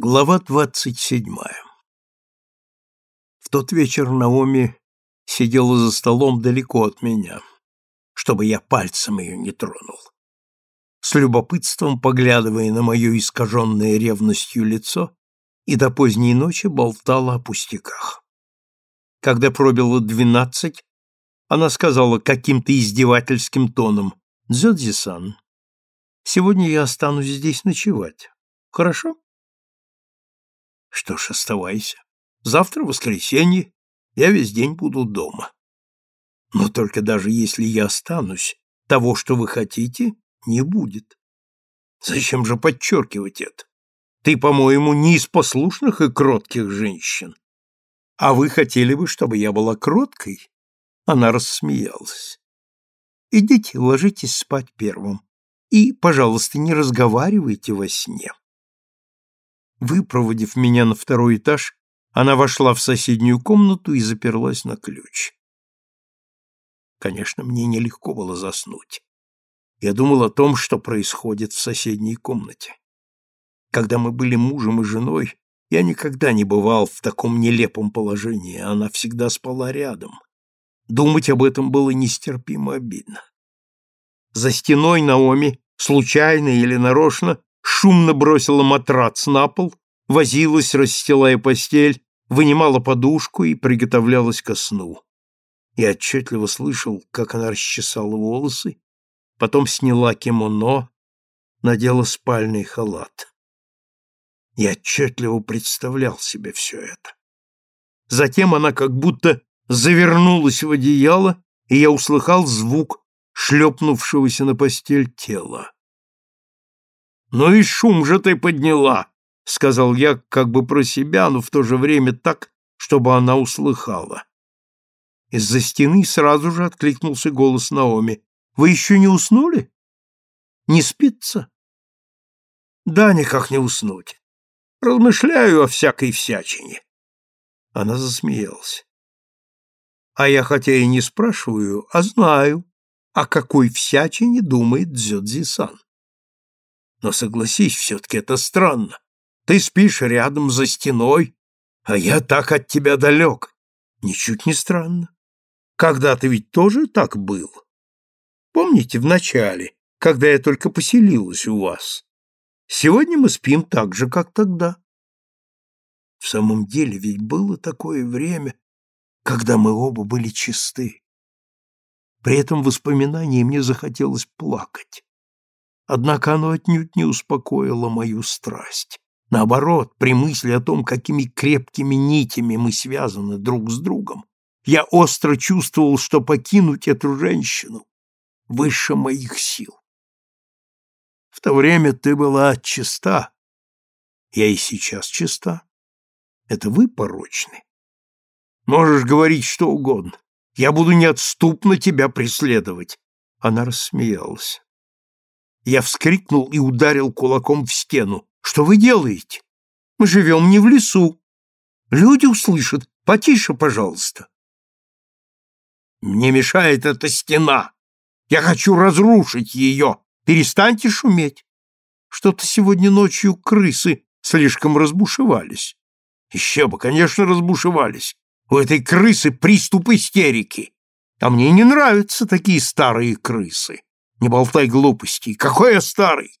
Глава двадцать седьмая В тот вечер Наоми сидела за столом далеко от меня, чтобы я пальцем ее не тронул. С любопытством поглядывая на мое искаженное ревностью лицо, и до поздней ночи болтала о пустяках. Когда пробило двенадцать, она сказала каким-то издевательским тоном, «Дзёдзи-сан, сегодня я останусь здесь ночевать. Хорошо?» Что ж, оставайся. Завтра воскресенье, я весь день буду дома. Но только даже если я останусь, того, что вы хотите, не будет. Зачем же подчеркивать это? Ты, по-моему, не из послушных и кротких женщин. А вы хотели бы, чтобы я была кроткой? Она рассмеялась. Идите, ложитесь спать первым. И, пожалуйста, не разговаривайте во сне. Выпроводив меня на второй этаж, она вошла в соседнюю комнату и заперлась на ключ. Конечно, мне нелегко было заснуть. Я думал о том, что происходит в соседней комнате. Когда мы были мужем и женой, я никогда не бывал в таком нелепом положении, она всегда спала рядом. Думать об этом было нестерпимо обидно. За стеной Наоми, случайно или нарочно, шумно бросила матрац на пол, возилась, расстилая постель, вынимала подушку и приготовлялась ко сну. Я отчетливо слышал, как она расчесала волосы, потом сняла кимоно, надела спальный халат. Я отчетливо представлял себе все это. Затем она как будто завернулась в одеяло, и я услыхал звук шлепнувшегося на постель тела. «Ну и шум же ты подняла!» — сказал я как бы про себя, но в то же время так, чтобы она услыхала. Из-за стены сразу же откликнулся голос Наоми. «Вы еще не уснули? Не спится?» «Да, никак не уснуть. Размышляю о всякой всячине». Она засмеялась. «А я хотя и не спрашиваю, а знаю, о какой всячине думает Дзёдзи-сан. Но согласись, все-таки это странно. Ты спишь рядом за стеной, а я так от тебя далек. Ничуть не странно. Когда-то ведь тоже так был. Помните, в начале, когда я только поселилась у вас? Сегодня мы спим так же, как тогда. В самом деле ведь было такое время, когда мы оба были чисты. При этом воспоминании мне захотелось плакать. Однако оно отнюдь не успокоило мою страсть. Наоборот, при мысли о том, какими крепкими нитями мы связаны друг с другом, я остро чувствовал, что покинуть эту женщину выше моих сил. В то время ты была чиста. Я и сейчас чиста. Это вы порочны. Можешь говорить что угодно. Я буду неотступно тебя преследовать. Она рассмеялась. Я вскрикнул и ударил кулаком в стену. «Что вы делаете? Мы живем не в лесу. Люди услышат. Потише, пожалуйста». «Мне мешает эта стена. Я хочу разрушить ее. Перестаньте шуметь. Что-то сегодня ночью крысы слишком разбушевались. Еще бы, конечно, разбушевались. У этой крысы приступ истерики. А мне не нравятся такие старые крысы. Не болтай глупостей. Какой я старый?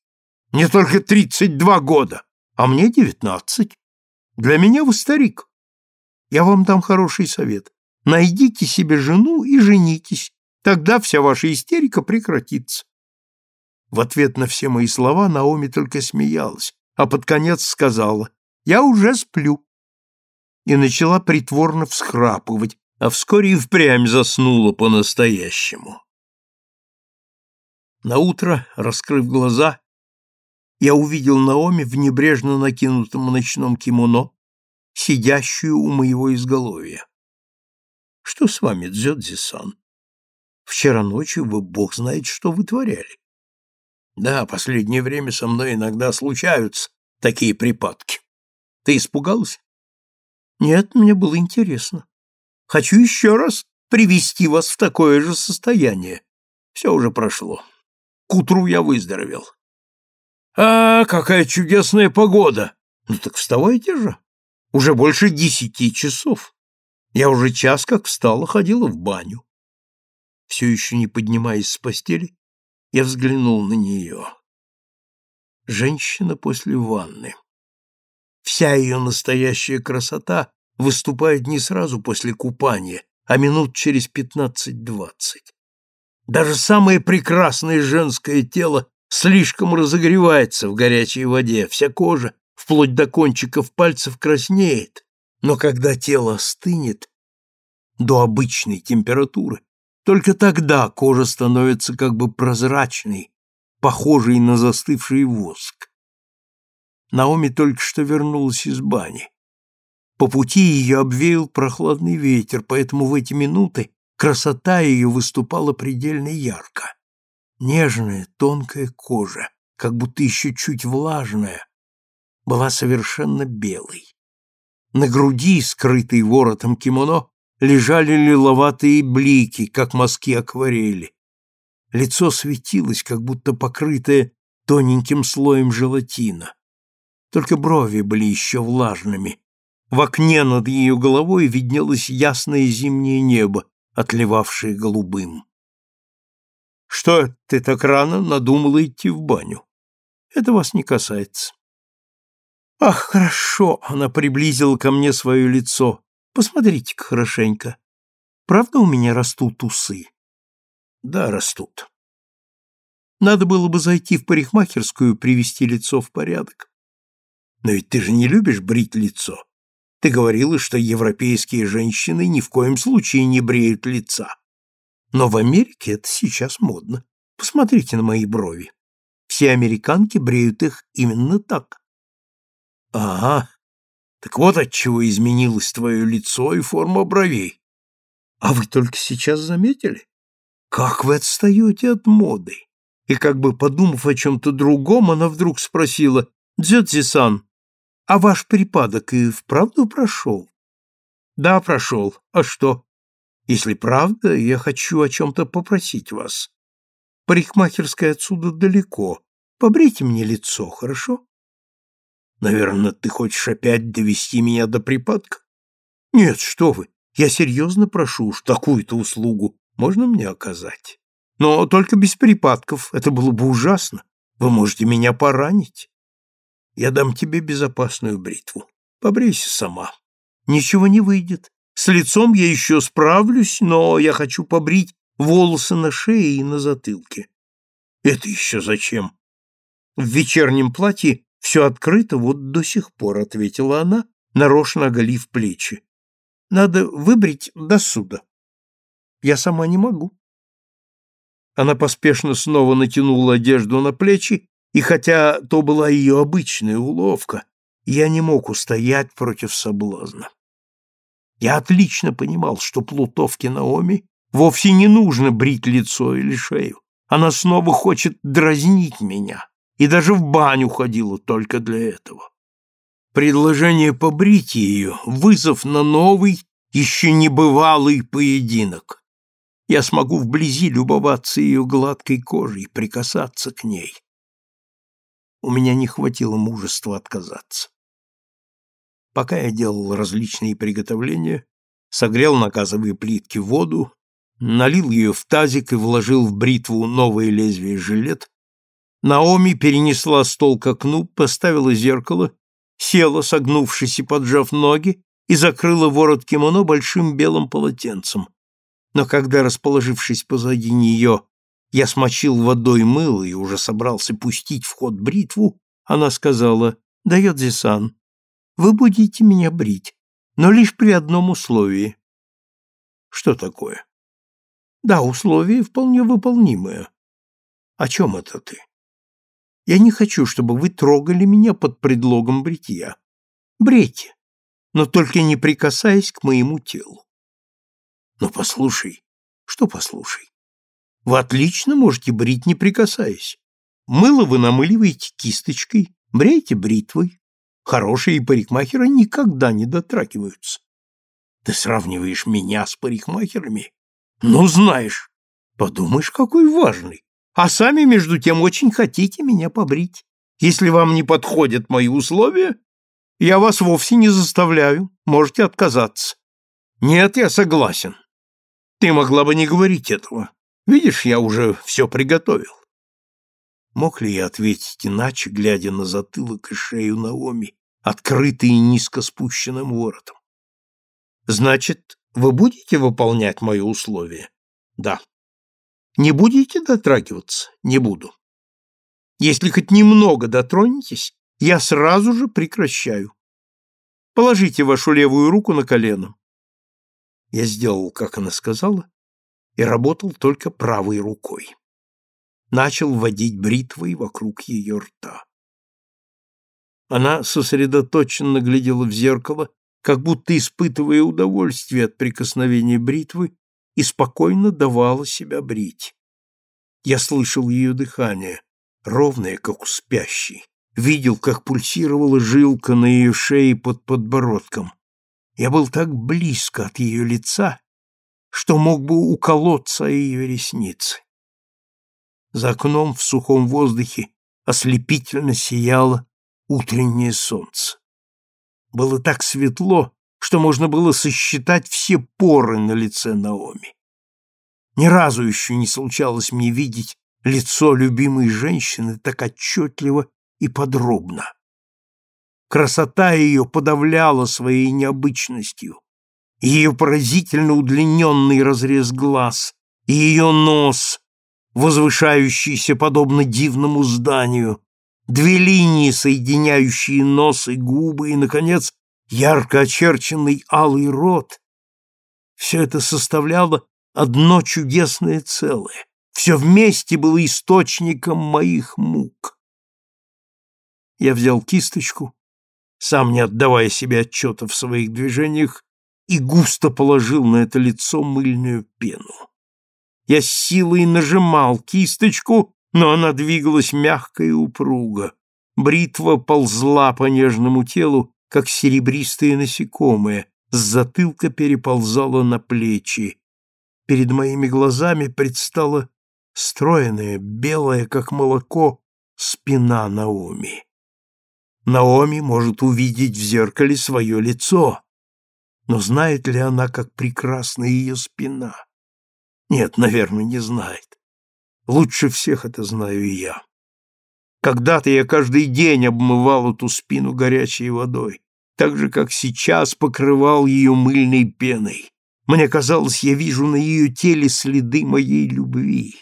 Мне только тридцать два года, а мне девятнадцать. Для меня вы старик. Я вам дам хороший совет. Найдите себе жену и женитесь. Тогда вся ваша истерика прекратится. В ответ на все мои слова Наоми только смеялась, а под конец сказала «Я уже сплю» и начала притворно всхрапывать, а вскоре и впрямь заснула по-настоящему. На утро, раскрыв глаза, я увидел Наоми в небрежно накинутом ночном кимоно, сидящую у моего изголовья. Что с вами, Дзёдзи-сан? Вчера ночью вы бог знает, что вытворяли. Да, последнее время со мной иногда случаются такие припадки. Ты испугалась? Нет, мне было интересно. Хочу еще раз привести вас в такое же состояние. Все уже прошло. К утру я выздоровел. А, какая чудесная погода! Ну так вставайте же. Уже больше десяти часов. Я уже час как встала, ходила в баню. Все еще не поднимаясь с постели, я взглянул на нее. Женщина после ванны. Вся ее настоящая красота выступает не сразу после купания, а минут через пятнадцать-двадцать. Даже самое прекрасное женское тело слишком разогревается в горячей воде, вся кожа, вплоть до кончиков пальцев, краснеет, но когда тело остынет до обычной температуры, только тогда кожа становится как бы прозрачной, похожей на застывший воск. Наоми только что вернулась из бани. По пути ее обвеял прохладный ветер, поэтому в эти минуты красота ее выступала предельно ярко. Нежная, тонкая кожа, как будто еще чуть влажная, была совершенно белой. На груди, скрытой воротом кимоно, лежали лиловатые блики, как мазки акварели. Лицо светилось, как будто покрытое тоненьким слоем желатина. Только брови были еще влажными. В окне над ее головой виднелось ясное зимнее небо, отливавшее голубым. «Что, ты так рано надумала идти в баню? Это вас не касается». «Ах, хорошо!» — она приблизила ко мне свое лицо. «Посмотрите-ка хорошенько. Правда у меня растут усы?» «Да, растут. Надо было бы зайти в парикмахерскую и привести лицо в порядок. Но ведь ты же не любишь брить лицо. Ты говорила, что европейские женщины ни в коем случае не бреют лица. Но в Америке это сейчас модно. Посмотрите на мои брови. Все американки бреют их именно так. Ага. Так вот отчего изменилось твое лицо и форма бровей. А вы только сейчас заметили? Как вы отстаете от моды? И как бы подумав о чем-то другом, она вдруг спросила, «Дзёдзи-сан, а ваш припадок и вправду прошел?» «Да, прошел. А что?» «Если правда, я хочу о чем-то попросить вас. Парикмахерская отсюда далеко. Побрейте мне лицо, хорошо?» Наверное, ты хочешь опять довести меня до припадка? Нет, что вы, я серьезно прошу уж такую-то услугу можно мне оказать? Но только без припадков, это было бы ужасно. Вы можете меня поранить. Я дам тебе безопасную бритву. Побрейся сама. Ничего не выйдет. С лицом я еще справлюсь, но я хочу побрить волосы на шее и на затылке. Это еще зачем? В вечернем платье все открыто вот до сих пор, ответила она, нарочно оголив плечи. Надо выбрить до суда. Я сама не могу. Она поспешно снова натянула одежду на плечи, и хотя то была ее обычная уловка, я не мог устоять против соблазна. Я отлично понимал, что плутовке Наоми вовсе не нужно брить лицо или шею. Она снова хочет дразнить меня и даже в баню ходила только для этого. Предложение побрить ее — вызов на новый, еще небывалый поединок. Я смогу вблизи любоваться ее гладкой кожей, прикасаться к ней. У меня не хватило мужества отказаться. Пока я делал различные приготовления, согрел на газовые плитки воду, налил ее в тазик и вложил в бритву новое лезвие жилет, Наоми перенесла стол к окну, поставила зеркало, села, согнувшись и поджав ноги, и закрыла ворот кимоно большим белым полотенцем. Но когда, расположившись позади нее, я смочил водой мыло и уже собрался пустить в ход бритву, она сказала, «Дает Зисан, вы будете меня брить, но лишь при одном условии». «Что такое?» «Да, условие вполне выполнимое». «О чем это ты?» Я не хочу, чтобы вы трогали меня под предлогом бритья. Брейте, но только не прикасаясь к моему телу. Но послушай, что послушай? Вы отлично можете брить, не прикасаясь. Мыло вы намыливаете кисточкой, брейте бритвой. Хорошие парикмахеры никогда не дотрагиваются. Ты сравниваешь меня с парикмахерами? Ну, знаешь, подумаешь, какой важный а сами, между тем, очень хотите меня побрить. Если вам не подходят мои условия, Я вас вовсе не заставляю, можете отказаться. Нет, я согласен. Ты могла бы не говорить этого. Видишь, я уже все приготовил. Мог ли я ответить иначе, глядя на затылок и шею Наоми, открытые низко спущенным воротом? Значит, вы будете выполнять мои условия? Да. Не будете дотрагиваться? Не буду. Если хоть немного дотронетесь, я сразу же прекращаю. Положите вашу левую руку на колено. Я сделал, как она сказала, и работал только правой рукой. Начал водить бритвой вокруг ее рта. Она сосредоточенно глядела в зеркало, как будто испытывая удовольствие от прикосновения бритвы, и спокойно давала себя брить. Я слышал ее дыхание, ровное, как у спящей, видел, как пульсировала жилка на ее шее под подбородком. Я был так близко от ее лица, что мог бы уколоться ее ресницы. За окном в сухом воздухе ослепительно сияло утреннее солнце. Было так светло, что можно было сосчитать все поры на лице Наоми. Ни разу еще не случалось мне видеть лицо любимой женщины так отчетливо и подробно. Красота ее подавляла своей необычностью. Ее поразительно удлиненный разрез глаз, и ее нос, возвышающийся подобно дивному зданию, две линии, соединяющие нос и губы, и, наконец, ярко очерченный алый рот. Все это составляло одно чудесное целое. Все вместе было источником моих мук. Я взял кисточку, сам не отдавая себе отчета в своих движениях, и густо положил на это лицо мыльную пену. Я с силой нажимал кисточку, но она двигалась мягко и упруго. Бритва ползла по нежному телу, как серебристые насекомые, с затылка переползала на плечи. Перед моими глазами предстала стройная, белая, как молоко, спина Наоми. Наоми может увидеть в зеркале свое лицо, но знает ли она, как прекрасна ее спина? Нет, наверное, не знает. Лучше всех это знаю я. Когда-то я каждый день обмывал эту спину горячей водой, так же, как сейчас покрывал ее мыльной пеной. Мне казалось, я вижу на ее теле следы моей любви.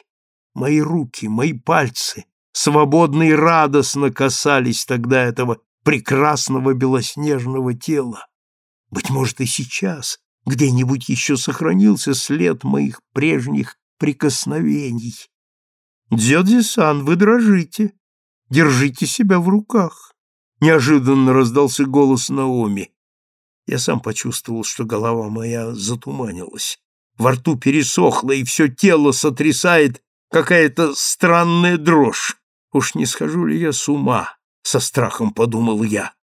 Мои руки, мои пальцы свободно и радостно касались тогда этого прекрасного белоснежного тела. Быть может, и сейчас где-нибудь еще сохранился след моих прежних прикосновений. «Дядя-сан, вы дрожите. Держите себя в руках!» Неожиданно раздался голос Наоми. Я сам почувствовал, что голова моя затуманилась. Во рту пересохло, и все тело сотрясает какая-то странная дрожь. Уж не схожу ли я с ума? Со страхом подумал я.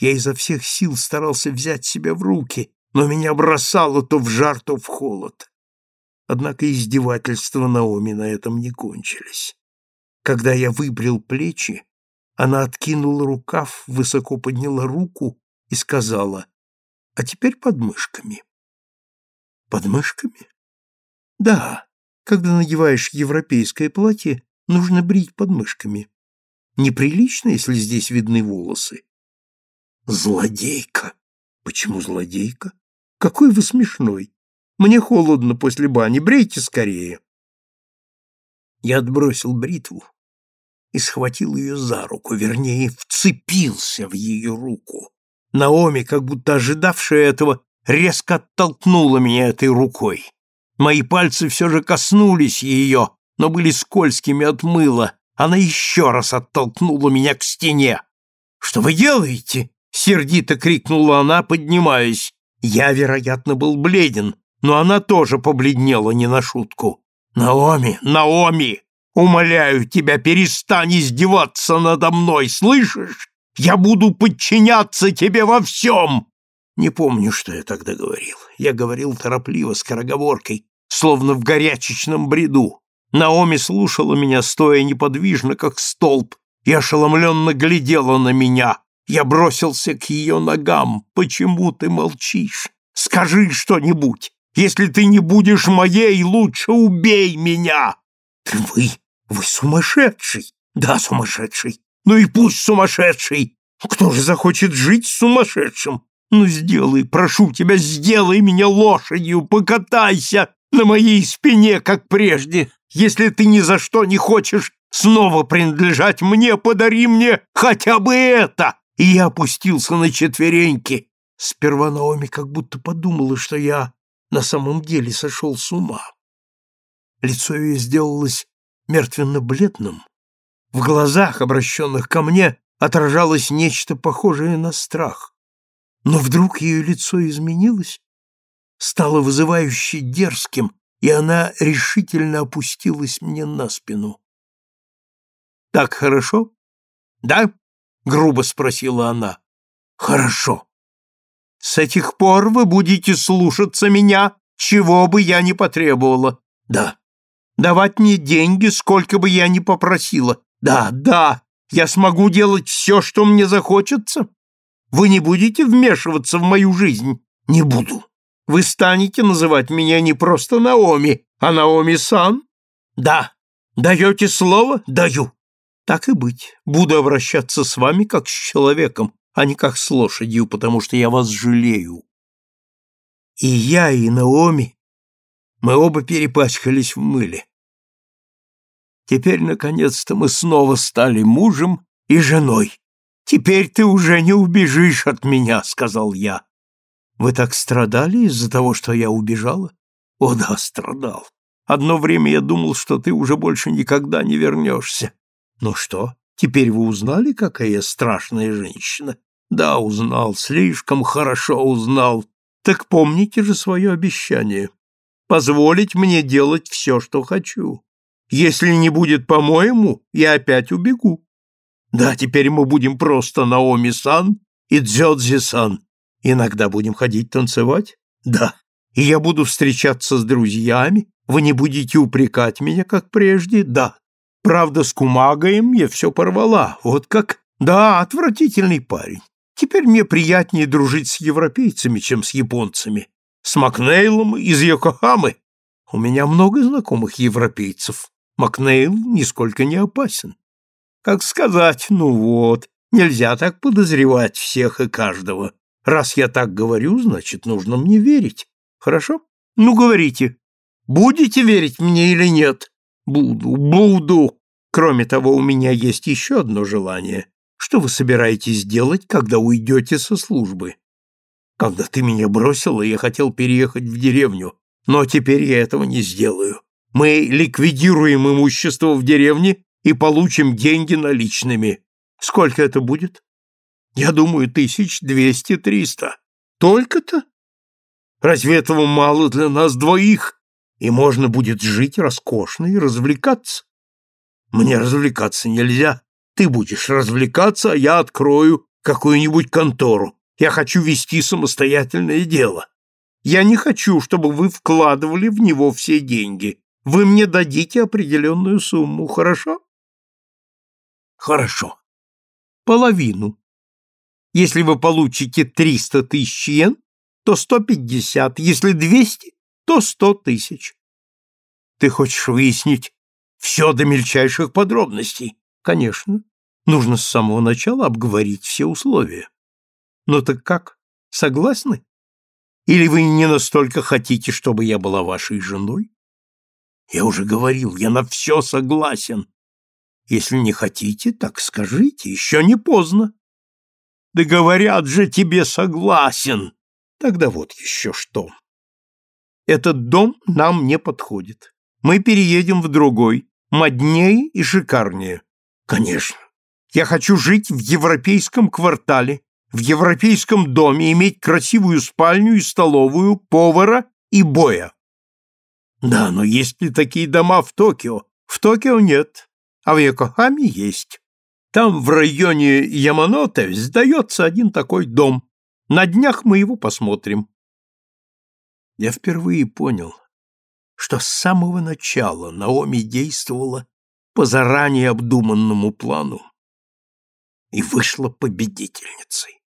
Я изо всех сил старался взять себя в руки, но меня бросало то в жар, то в холод. Однако издевательства Наоми на этом не кончились. Когда я выбрил плечи, она откинула рукав, высоко подняла руку и сказала, «А теперь подмышками». «Подмышками?» «Да, когда надеваешь европейское платье, нужно брить подмышками. Неприлично, если здесь видны волосы». «Злодейка!» «Почему злодейка? Какой вы смешной! Мне холодно после бани, брейте скорее. Я отбросил бритву и схватил ее за руку, вернее, вцепился в ее руку. Наоми, как будто ожидавшая этого, резко оттолкнула меня этой рукой. Мои пальцы все же коснулись ее, но были скользкими от мыла. Она еще раз оттолкнула меня к стене. «Что вы делаете?» — сердито крикнула она, поднимаясь. Я, вероятно, был бледен, но она тоже побледнела не на шутку. «Наоми, Наоми, умоляю тебя, перестань издеваться надо мной, слышишь? Я буду подчиняться тебе во всем!» Не помню, что я тогда говорил. Я говорил торопливо, скороговоркой, словно в горячечном бреду. Наоми слушала меня, стоя неподвижно, как столб, и ошеломленно глядела на меня. Я бросился к ее ногам. Почему ты молчишь? Скажи что-нибудь. Если ты не будешь моей, лучше убей меня. Вы, вы сумасшедший. Да, сумасшедший. Ну и пусть сумасшедший. Кто же захочет жить с сумасшедшим? Ну сделай, прошу тебя, сделай меня лошадью, покатайся на моей спине, как прежде. Если ты ни за что не хочешь снова принадлежать мне, подари мне хотя бы это. И я опустился на четвереньки. Сперва Наоми как будто подумала, что я на самом деле сошел с ума. Лицо ее сделалось мертвенно-бледным. В глазах, обращенных ко мне, отражалось нечто похожее на страх. Но вдруг ее лицо изменилось, стало вызывающе дерзким, и она решительно опустилась мне на спину. «Так хорошо?» «Да?» — грубо спросила она. «Хорошо. С этих пор вы будете слушаться меня, чего бы я ни потребовала. Да. Давать мне деньги, сколько бы я ни попросила. Да, да, я смогу делать все, что мне захочется. Вы не будете вмешиваться в мою жизнь? Не буду. Вы станете называть меня не просто Наоми, а Наоми-сан? Да. Даете слово? Даю. Так и быть. Буду обращаться с вами как с человеком, а не как с лошадью, потому что я вас жалею. И я, и Наоми, мы оба перепачкались в мыле. Теперь, наконец-то, мы снова стали мужем и женой. Теперь ты уже не убежишь от меня, сказал я. Вы так страдали из-за того, что я убежала? О да, страдал. Одно время я думал, что ты уже больше никогда не вернешься. Ну что, теперь вы узнали, какая я страшная женщина? Да, узнал, слишком хорошо узнал. Так помните же свое обещание. Позволить мне делать все, что хочу. Если не будет по-моему, я опять убегу. Да, теперь мы будем просто Наоми-сан и Дзёдзи-сан. Иногда будем ходить танцевать? Да. И я буду встречаться с друзьями? Вы не будете упрекать меня, как прежде? Да. Правда, с Кумагаем я все порвала. Вот как? Да, отвратительный парень. Теперь мне приятнее дружить с европейцами, чем с японцами. С Макнейлом из Йокохамы. У меня много знакомых европейцев. Макнейл нисколько не опасен. Как сказать, ну вот, нельзя так подозревать всех и каждого. Раз я так говорю, значит, нужно мне верить. Хорошо? Ну, говорите. Будете верить мне или нет? Буду, буду. Кроме того, у меня есть еще одно желание. Что вы собираетесь делать, когда уйдете со службы? Когда ты меня бросила, я хотел переехать в деревню, но теперь я этого не сделаю. Мы ликвидируем имущество в деревне и получим деньги наличными. Сколько это будет? Я думаю, тысяч двести-триста. Только-то? Разве этого мало для нас двоих? И можно будет жить роскошно и развлекаться. Мне развлекаться нельзя. Ты будешь развлекаться, а я открою какую-нибудь контору. Я хочу вести самостоятельное дело. Я не хочу, чтобы вы вкладывали в него все деньги. Вы мне дадите определенную сумму, хорошо? Хорошо. Половину. Если вы получите 300 тысяч йен, то 150, если 200, то 100 тысяч. Ты хочешь выяснить все до мельчайших подробностей? Конечно. Нужно с самого начала обговорить все условия. Ну так как, согласны? Или вы не настолько хотите, чтобы я была вашей женой? Я уже говорил, я на все согласен. Если не хотите, так скажите, еще не поздно. Да говорят же тебе согласен. Тогда вот еще что. Этот дом нам не подходит. Мы переедем в другой, моднее и шикарнее. Конечно. Я хочу жить в европейском квартале, в европейском доме, иметь красивую спальню и столовую, повара и боя. Да, но есть ли такие дома в Токио? В Токио нет, а в Йокохаме есть. Там, в районе Яманоте, сдается один такой дом. На днях мы его посмотрим. Я впервые понял, что с самого начала Наоми действовала по заранее обдуманному плану. и вышла победительницей.